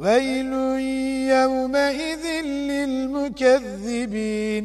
ويل يومئذ للمكذبين